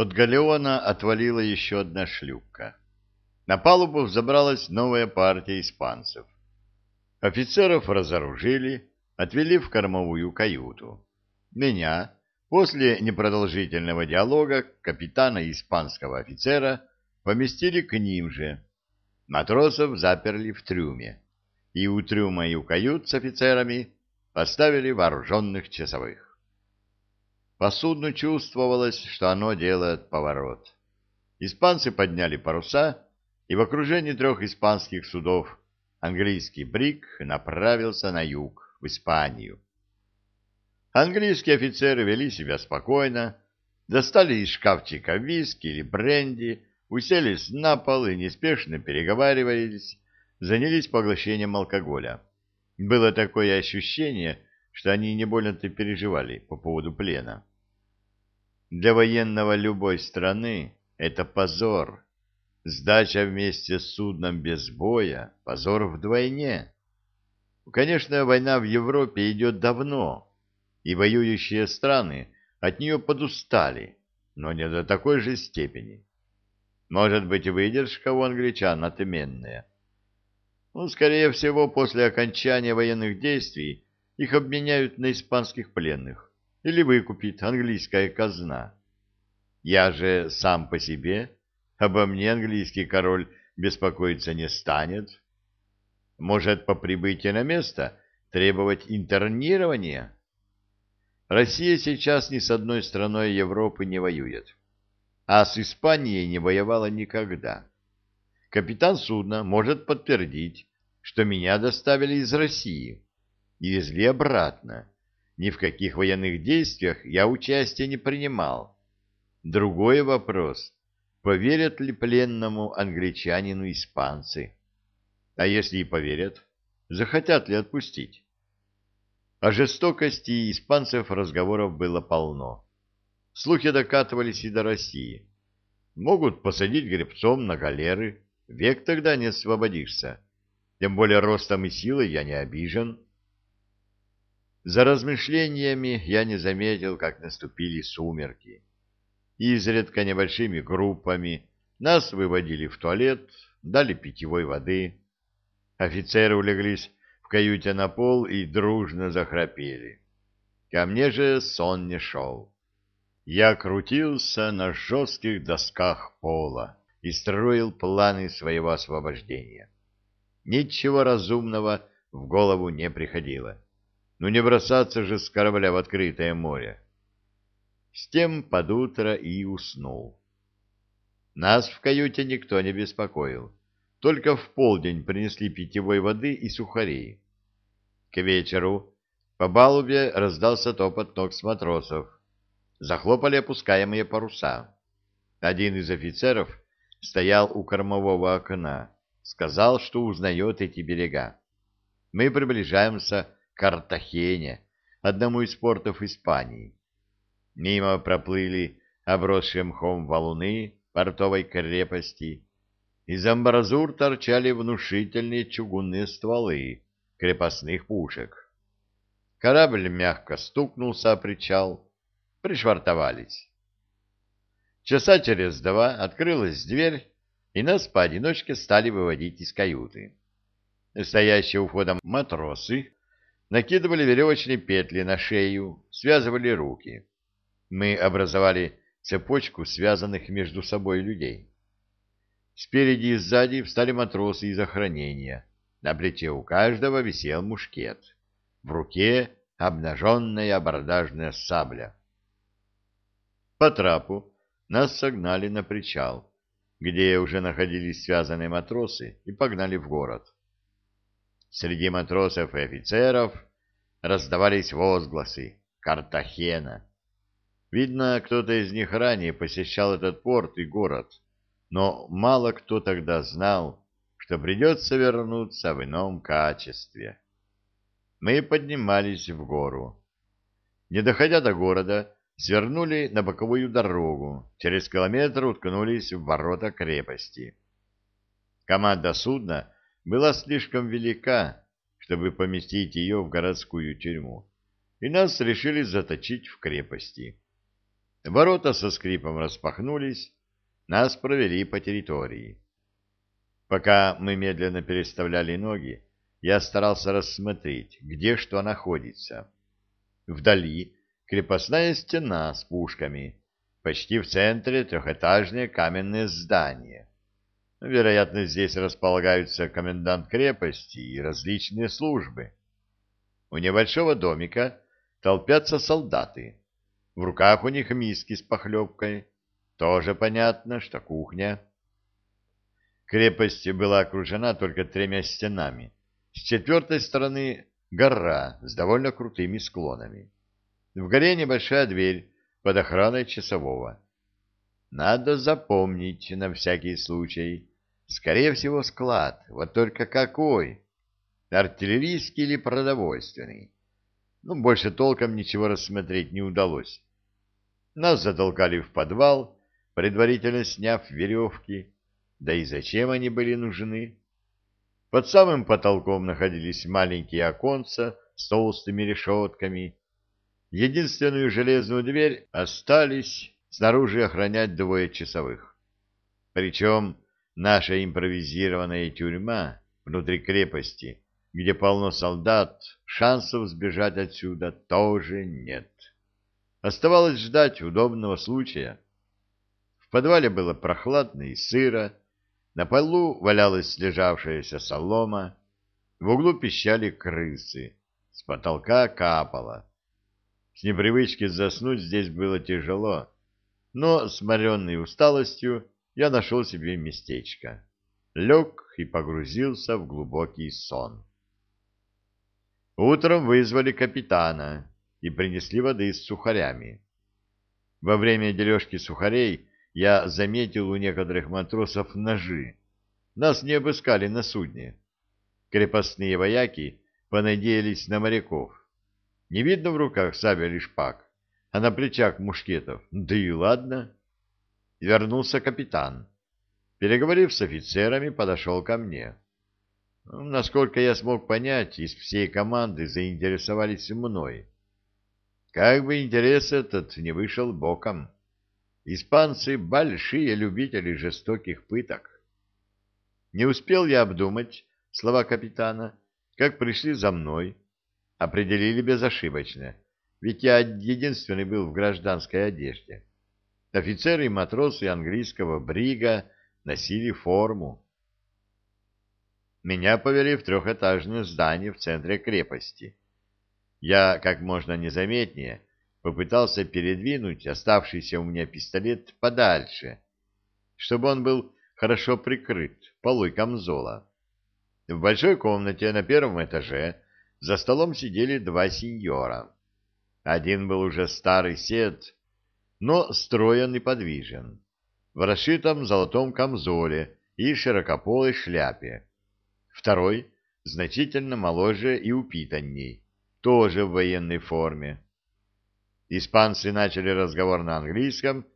От галеона отвалила еще одна шлюпка. На палубу взобралась новая партия испанцев. Офицеров разоружили, отвели в кормовую каюту. Меня, после непродолжительного диалога, капитана испанского офицера, поместили к ним же. Матросов заперли в трюме, и у трюма и у кают с офицерами поставили вооруженных часовых. По судну чувствовалось, что оно делает поворот. Испанцы подняли паруса, и в окружении трех испанских судов английский брик направился на юг, в Испанию. Английские офицеры вели себя спокойно, достали из шкафчика виски или бренди, уселись на пол и неспешно переговаривались, занялись поглощением алкоголя. Было такое ощущение, что они не больно-то переживали по поводу плена. Для военного любой страны это позор. Сдача вместе с судном без боя — позор вдвойне. Конечно, война в Европе идет давно, и воюющие страны от нее подустали, но не до такой же степени. Может быть, выдержка у англичан отменная. Ну, скорее всего, после окончания военных действий их обменяют на испанских пленных или выкупит английская казна. Я же сам по себе, обо мне английский король беспокоиться не станет. Может, по прибытии на место требовать интернирования? Россия сейчас ни с одной страной Европы не воюет, а с Испанией не воевала никогда. Капитан судна может подтвердить, что меня доставили из России и везли обратно ни в каких военных действиях я участия не принимал. Другой вопрос, поверят ли пленному англичанину испанцы? А если и поверят, захотят ли отпустить? О жестокости испанцев разговоров было полно. Слухи докатывались и до России. Могут посадить гребцом на галеры, век тогда не освободишься. Тем более ростом и силой я не обижен. За размышлениями я не заметил, как наступили сумерки. Изредка небольшими группами нас выводили в туалет, дали питьевой воды. Офицеры улеглись в каюте на пол и дружно захрапели. Ко мне же сон не шел. Я крутился на жестких досках пола и строил планы своего освобождения. Ничего разумного в голову не приходило. Ну не бросаться же с корабля в открытое море. С тем под утро и уснул. Нас в каюте никто не беспокоил. Только в полдень принесли питьевой воды и сухарей. К вечеру по балубе раздался топот ног с матросов. Захлопали опускаемые паруса. Один из офицеров стоял у кормового окна. Сказал, что узнает эти берега. Мы приближаемся Картахене, одному из портов Испании. Мимо проплыли обросшие мхом валуны портовой крепости. Из амбразур торчали внушительные чугунные стволы крепостных пушек. Корабль мягко стукнулся о причал, пришвартовались. Часа через два открылась дверь, и нас поодиночке стали выводить из каюты. Стоящие у входа матросы накидывали веревочные петли на шею, связывали руки. Мы образовали цепочку связанных между собой людей. Спереди и сзади встали матросы из охранения. На плече у каждого висел мушкет. В руке обнаженная абордажная сабля. По трапу нас согнали на причал, где уже находились связанные матросы, и погнали в город. Среди матросов и офицеров раздавались возгласы «Картахена». Видно, кто-то из них ранее посещал этот порт и город, но мало кто тогда знал, что придется вернуться в ином качестве. Мы поднимались в гору. Не доходя до города, свернули на боковую дорогу, через километр уткнулись в ворота крепости. Команда судна была слишком велика, чтобы поместить ее в городскую тюрьму, и нас решили заточить в крепости. Ворота со скрипом распахнулись, нас провели по территории. Пока мы медленно переставляли ноги, я старался рассмотреть, где что находится. Вдали крепостная стена с пушками, почти в центре трехэтажное каменное здание. Вероятно, здесь располагаются комендант крепости и различные службы. У небольшого домика толпятся солдаты. В руках у них миски с похлебкой. Тоже понятно, что кухня. Крепость была окружена только тремя стенами. С четвертой стороны гора с довольно крутыми склонами. В горе небольшая дверь под охраной часового. Надо запомнить на всякий случай. Скорее всего, склад. Вот только какой? Артиллерийский или продовольственный? Ну, больше толком ничего рассмотреть не удалось. Нас затолкали в подвал, предварительно сняв веревки. Да и зачем они были нужны? Под самым потолком находились маленькие оконца с толстыми решетками. Единственную железную дверь остались снаружи охранять двое часовых. Причем наша импровизированная тюрьма внутри крепости, где полно солдат, шансов сбежать отсюда тоже нет. Оставалось ждать удобного случая. В подвале было прохладно и сыро, на полу валялась слежавшаяся солома, в углу пищали крысы, с потолка капало. С непривычки заснуть здесь было тяжело, но, сморенный усталостью, я нашел себе местечко, лег и погрузился в глубокий сон. Утром вызвали капитана, и принесли воды с сухарями. Во время дележки сухарей я заметил у некоторых матросов ножи. Нас не обыскали на судне. Крепостные вояки понадеялись на моряков. Не видно в руках сабель и шпаг, а на плечах мушкетов. Да и ладно. Вернулся капитан. Переговорив с офицерами, подошел ко мне. Насколько я смог понять, из всей команды заинтересовались мной. Как бы интерес этот не вышел боком. Испанцы — большие любители жестоких пыток. Не успел я обдумать слова капитана, как пришли за мной. Определили безошибочно, ведь я единственный был в гражданской одежде. Офицеры и матросы английского брига носили форму. Меня повели в трехэтажное здание в центре крепости. Я как можно незаметнее попытался передвинуть оставшийся у меня пистолет подальше, чтобы он был хорошо прикрыт полой камзола. В большой комнате на первом этаже за столом сидели два сеньора. Один был уже старый сед, но строен и подвижен, в расшитом золотом камзоле и широкополой шляпе. Второй значительно моложе и упитанней, тоже в военной форме. Испанцы начали разговор на английском,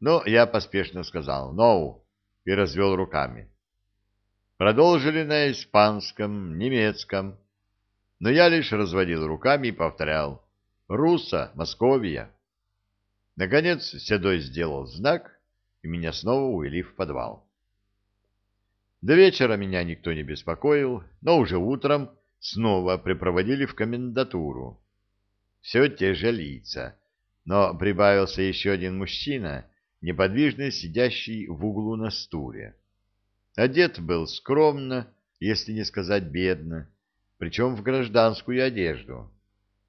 но я поспешно сказал «no» и развел руками. Продолжили на испанском, немецком, но я лишь разводил руками и повторял «Руса, Московия». Наконец Седой сделал знак, и меня снова увели в подвал. До вечера меня никто не беспокоил, но уже утром снова припроводили в комендатуру. Все те же лица, но прибавился еще один мужчина, неподвижно сидящий в углу на стуле. Одет был скромно, если не сказать бедно, причем в гражданскую одежду.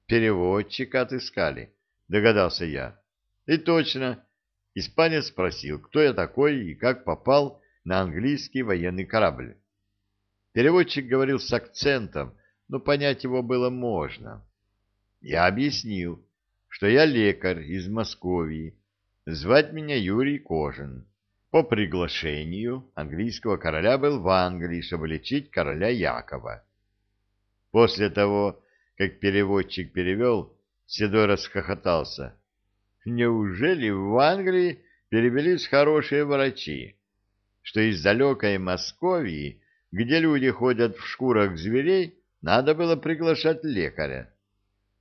Переводчика отыскали, догадался я. И точно, испанец спросил, кто я такой и как попал на английский военный корабль. Переводчик говорил с акцентом, но понять его было можно. Я объяснил, что я лекарь из Московии, звать меня Юрий Кожин. По приглашению английского короля был в Англии, чтобы лечить короля Якова. После того, как переводчик перевел, Седой расхохотался. Неужели в Англии перевелись хорошие врачи, что из далекой Московии, где люди ходят в шкурах зверей, надо было приглашать лекаря.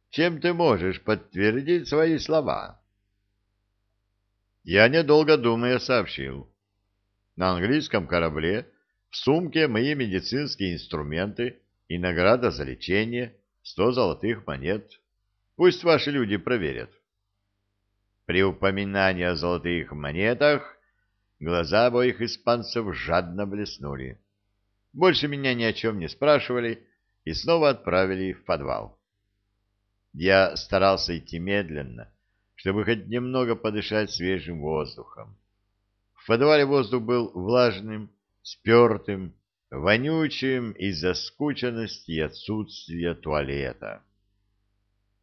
Чем ты можешь подтвердить свои слова? Я, недолго думая, сообщил. На английском корабле в сумке мои медицинские инструменты и награда за лечение, сто золотых монет. Пусть ваши люди проверят. При упоминании о золотых монетах глаза обоих испанцев жадно блеснули. Больше меня ни о чем не спрашивали и снова отправили в подвал. Я старался идти медленно, чтобы хоть немного подышать свежим воздухом. В подвале воздух был влажным, спертым, вонючим из-за скученности и отсутствия туалета.